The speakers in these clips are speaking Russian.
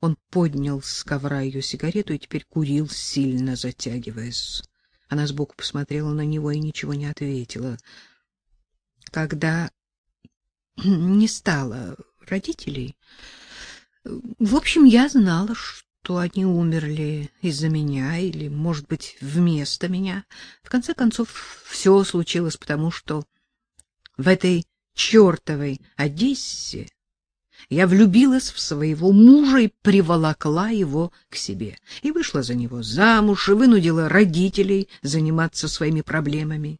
Он поднял с ковра ее сигарету и теперь курил, сильно затягиваясь. Она сбоку посмотрела на него и ничего не ответила. Когда не стало родителей, в общем, я знала, что они умерли из-за меня или, может быть, вместо меня. В конце концов, все случилось потому, что в этой чертовой Одессе я влюбилась в своего мужа и приволокла его к себе. И вышла за него замуж, и вынудила родителей заниматься своими проблемами.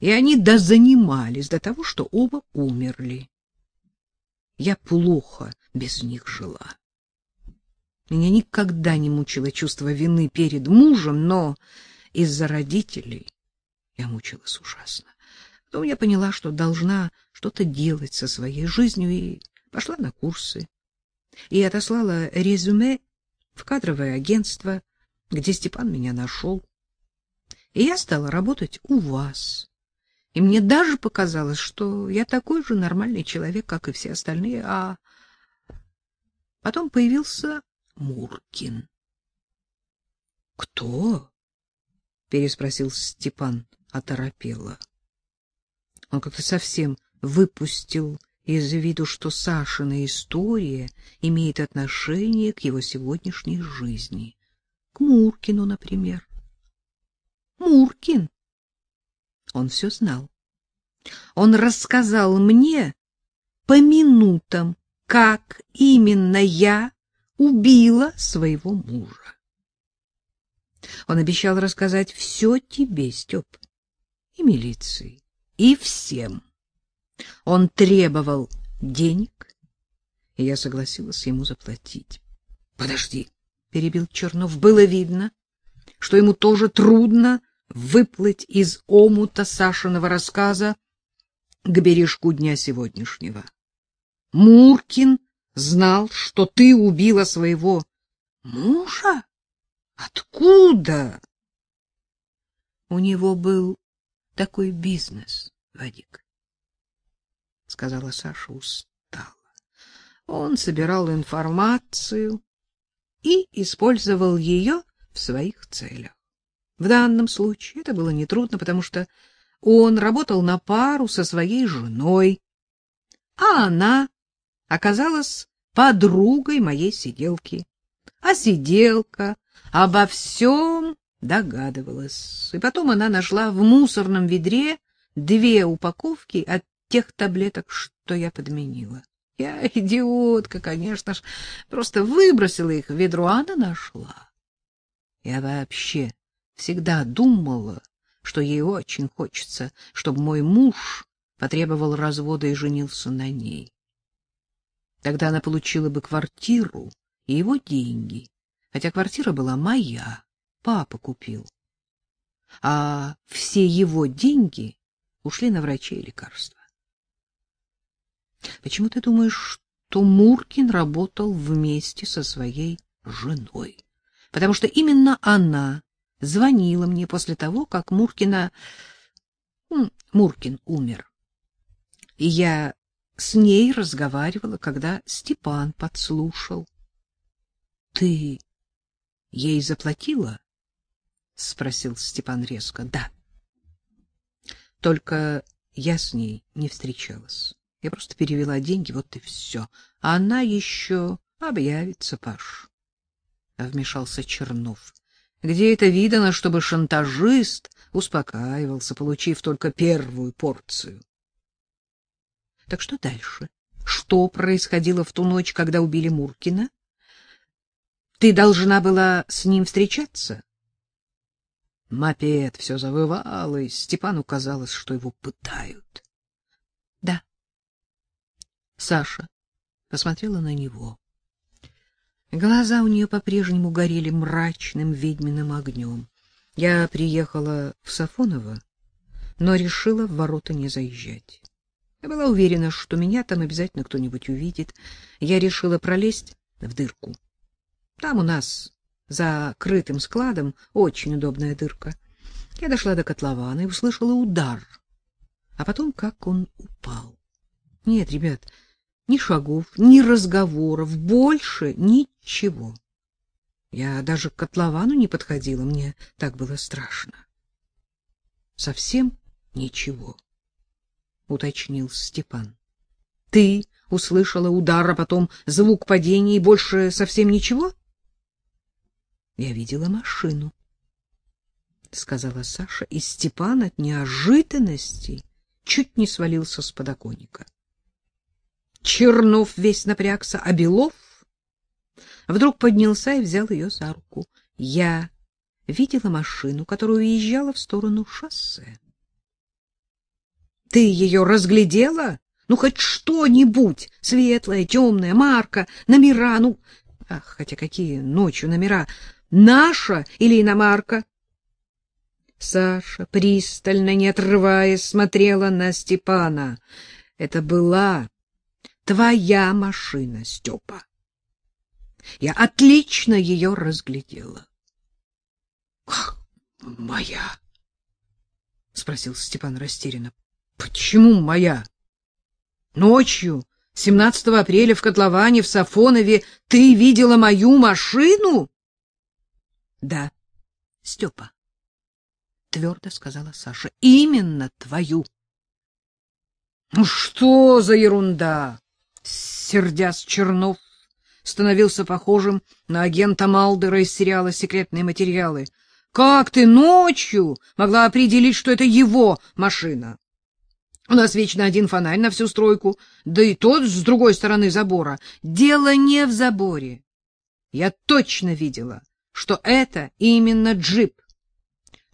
И они дозанимались до того, что оба умерли. Я плохо без них жила. Меня никогда не мучило чувство вины перед мужем, но из-за родителей я мучилась ужасно. Потом я поняла, что должна что-то делать со своей жизнью, и пошла на курсы. И отослала резюме в кадровое агентство, где Степан меня нашел. И я стала работать у вас. И мне даже показалось, что я такой же нормальный человек, как и все остальные, а потом появился Муркин. Кто? переспросил Степан оторопело. Он как-то совсем выпустил из виду, что Сашина история имеет отношение к его сегодняшней жизни. К Муркину, например. Муркин. Он все знал. Он рассказал мне по минутам, как именно я убила своего мужа. Он обещал рассказать все тебе, Степ, и милиции, и всем. Он требовал денег, и я согласилась ему заплатить. — Подожди, — перебил Чернов. Было видно, что ему тоже трудно выплыть из омута Сашиного рассказа к бережку дня сегодняшнего. Муркин знал, что ты убила своего мужа? Откуда? У него был такой бизнес, Вадик сказала Саша устало. Он собирал информацию и использовал ее в своих целях. В данном случае это было нетрудно, потому что он работал на пару со своей женой, а она оказалась подругой моей сиделки. А сиделка обо всем догадывалась. И потом она нашла в мусорном ведре две упаковки от тех таблеток, что я подменила. Я идиотка, конечно ж, просто выбросила их в ведро, а она нашла. Я вообще всегда думала, что ей очень хочется, чтобы мой муж потребовал развода и женился на ней. Тогда она получила бы квартиру и его деньги, хотя квартира была моя, папа купил. А все его деньги ушли на врачей и лекарства. Почему ты думаешь, что Муркин работал вместе со своей женой? Потому что именно она звонила мне после того, как Муркина Муркин умер. И я с ней разговаривала, когда Степан подслушал. Ты ей заплатила? спросил Степан резко. Да. Только я с ней не встречалась. Я просто перевела деньги, вот и все. А она еще объявится, Паш. Вмешался Чернов. Где это видано, чтобы шантажист успокаивался, получив только первую порцию? Так что дальше? Что происходило в ту ночь, когда убили Муркина? Ты должна была с ним встречаться? Мопед все завывал, и Степану казалось, что его пытают. Саша посмотрела на него. Глаза у нее по-прежнему горели мрачным ведьминым огнем. Я приехала в Сафоново, но решила в ворота не заезжать. Я была уверена, что меня там обязательно кто-нибудь увидит. Я решила пролезть в дырку. Там у нас за крытым складом очень удобная дырка. Я дошла до котлована и услышала удар. А потом как он упал. Нет, ребят, Ни шагов, ни разговоров, больше ничего. Я даже к котловану не подходила, мне так было страшно. Совсем ничего, уточнил Степан. Ты услышала удар, а потом звук падения и больше совсем ничего? Я видела машину, сказала Саша, и Степан от неожиданности чуть не свалился с подоконника. Чернов весь напрягся, а Белов вдруг поднялся и взял ее за руку. Я видела машину, которая уезжала в сторону шоссе. — Ты ее разглядела? Ну, хоть что-нибудь. Светлая, темная, марка, номера, ну... Ах, хотя какие ночью номера. Наша или иномарка? Саша, пристально, не отрываясь, смотрела на Степана. Это была твоя машина, Степа. Я отлично ее разглядела. — Как моя? — спросил Степан растерянно. — Почему моя? Ночью, 17 апреля в котловане в Сафонове, ты видела мою машину? — Да, Степа, — твердо сказала Саша, — именно твою. — Ну что за ерунда? Сердясь Чернов, становился похожим на агента Малдера из сериала «Секретные материалы». «Как ты ночью могла определить, что это его машина?» У нас вечно один фонарь на всю стройку, да и тот с другой стороны забора. Дело не в заборе. Я точно видела, что это именно джип.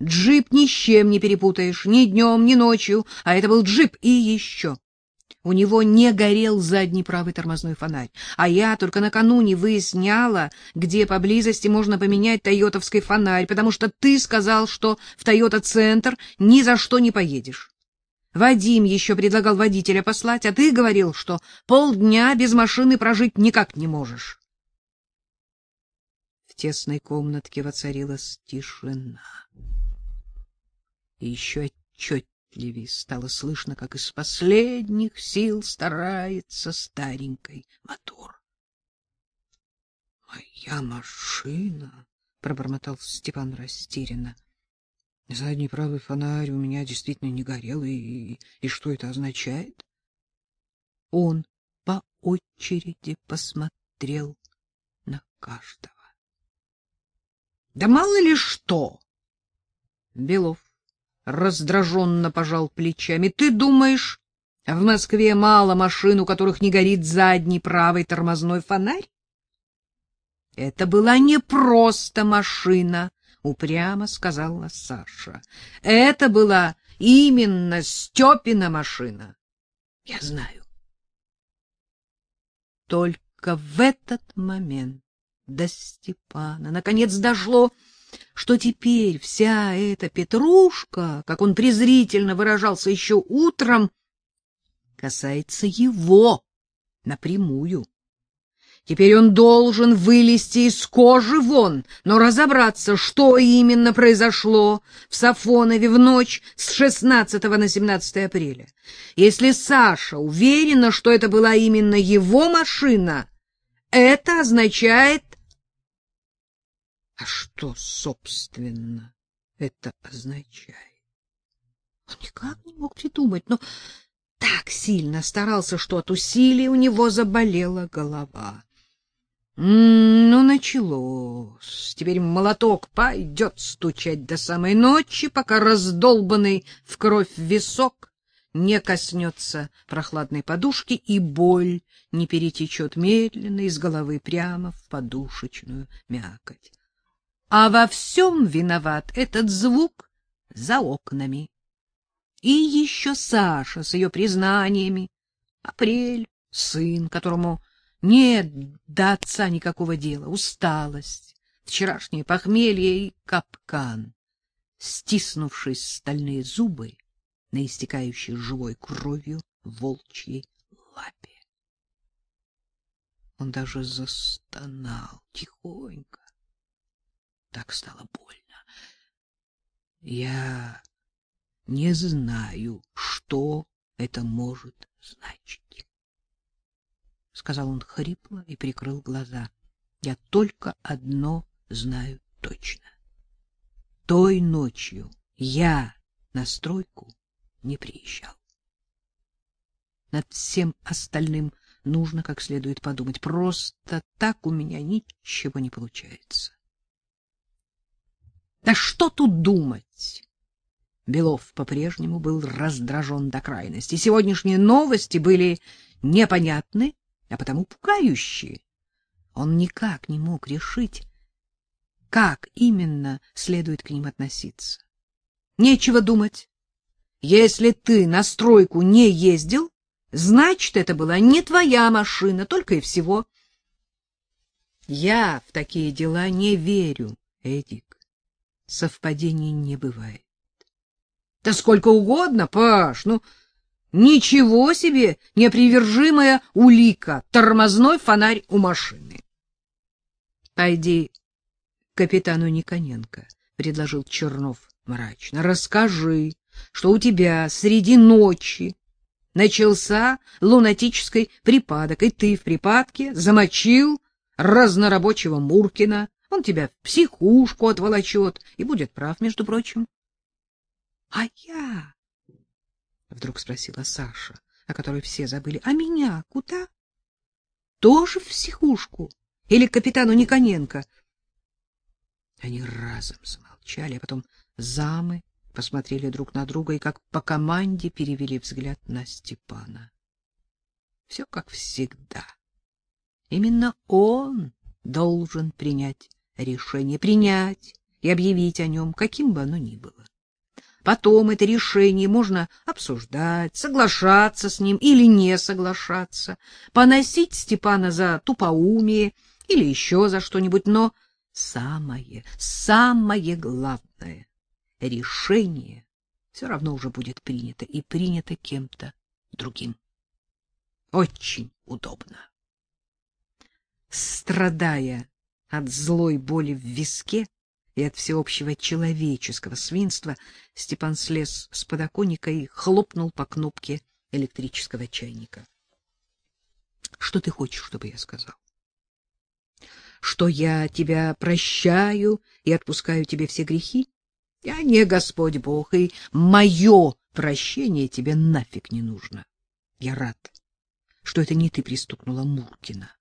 Джип ни с чем не перепутаешь, ни днем, ни ночью, а это был джип и еще. У него не горел задний правый тормозной фонарь, а я только накануне выясняла, где поблизости можно поменять тойотовский фонарь, потому что ты сказал, что в Тойота-центр ни за что не поедешь. Вадим еще предлагал водителя послать, а ты говорил, что полдня без машины прожить никак не можешь. В тесной комнатке воцарилась тишина. И еще отчетливее отчетливее стало слышно, как из последних сил старается старенький мотор. — Моя машина! — пробормотал Степан растерянно. Задний правый фонарь у меня действительно не горел, и, и что это означает? Он по очереди посмотрел на каждого. — Да мало ли что! Белов раздраженно пожал плечами. Ты думаешь, в Москве мало машин, у которых не горит задний правый тормозной фонарь? Это была не просто машина, упрямо сказала Саша. Это была именно Степина машина. Я знаю. Только в этот момент до Степана наконец дошло, что теперь вся эта петрушка, как он презрительно выражался еще утром, касается его напрямую. Теперь он должен вылезти из кожи вон, но разобраться, что именно произошло в Сафонове в ночь с 16 на 17 апреля. Если Саша уверена, что это была именно его машина, это означает а что, собственно, это означает? Он никак не мог придумать, но так сильно старался, что от усилий у него заболела голова. Ну, началось. Теперь молоток пойдет стучать до самой ночи, пока раздолбанный в кровь висок не коснется прохладной подушки, и боль не перетечет медленно из головы прямо в подушечную мякоть а во всем виноват этот звук за окнами. И еще Саша с ее признаниями. Апрель, сын, которому нет до отца никакого дела, усталость, вчерашнее похмелье и капкан, стиснувшись стальные зубы на истекающей живой кровью волчьей лапе. Он даже застонал тихонько так стало больно. Я не знаю, что это может значить. сказал он хрипло и прикрыл глаза. Я только одно знаю точно. Той ночью я на стройку не приезжал. Над всем остальным нужно как следует подумать. Просто так у меня ничего не получается. Да что тут думать? Белов по-прежнему был раздражен до крайности. Сегодняшние новости были непонятны, а потому пугающие. Он никак не мог решить, как именно следует к ним относиться. Нечего думать. Если ты на стройку не ездил, значит, это была не твоя машина, только и всего. Я в такие дела не верю, Эдик. Совпадений не бывает. Да сколько угодно, Паш, ну ничего себе непривержимая улика, тормозной фонарь у машины. Пойди к капитану Никоненко, предложил Чернов мрачно. Расскажи, что у тебя среди ночи начался лунатический припадок, и ты в припадке замочил разнорабочего Муркина. Он тебя в психушку отволочет и будет прав, между прочим. — А я? — вдруг спросила Саша, о которой все забыли. — А меня куда? — Тоже в психушку? Или к капитану Никоненко? Они разом замолчали, а потом замы посмотрели друг на друга и как по команде перевели взгляд на Степана. Все как всегда. Именно он должен принять решение, принять и объявить о нем, каким бы оно ни было. Потом это решение можно обсуждать, соглашаться с ним или не соглашаться, поносить Степана за тупоумие или еще за что-нибудь, но самое, самое главное — решение все равно уже будет принято, и принято кем-то другим. Очень удобно. Страдая от злой боли в виске, и от всеобщего человеческого свинства Степан слез с подоконника и хлопнул по кнопке электрического чайника. — Что ты хочешь, чтобы я сказал? — Что я тебя прощаю и отпускаю тебе все грехи? Я не Господь Бог, и мое прощение тебе нафиг не нужно. Я рад, что это не ты пристукнула Муркина.